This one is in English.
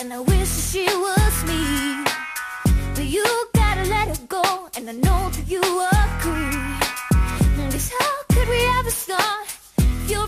and I wish that she was me. But you gotta let her go, and I know that you agree. Cause how could we ever start? You're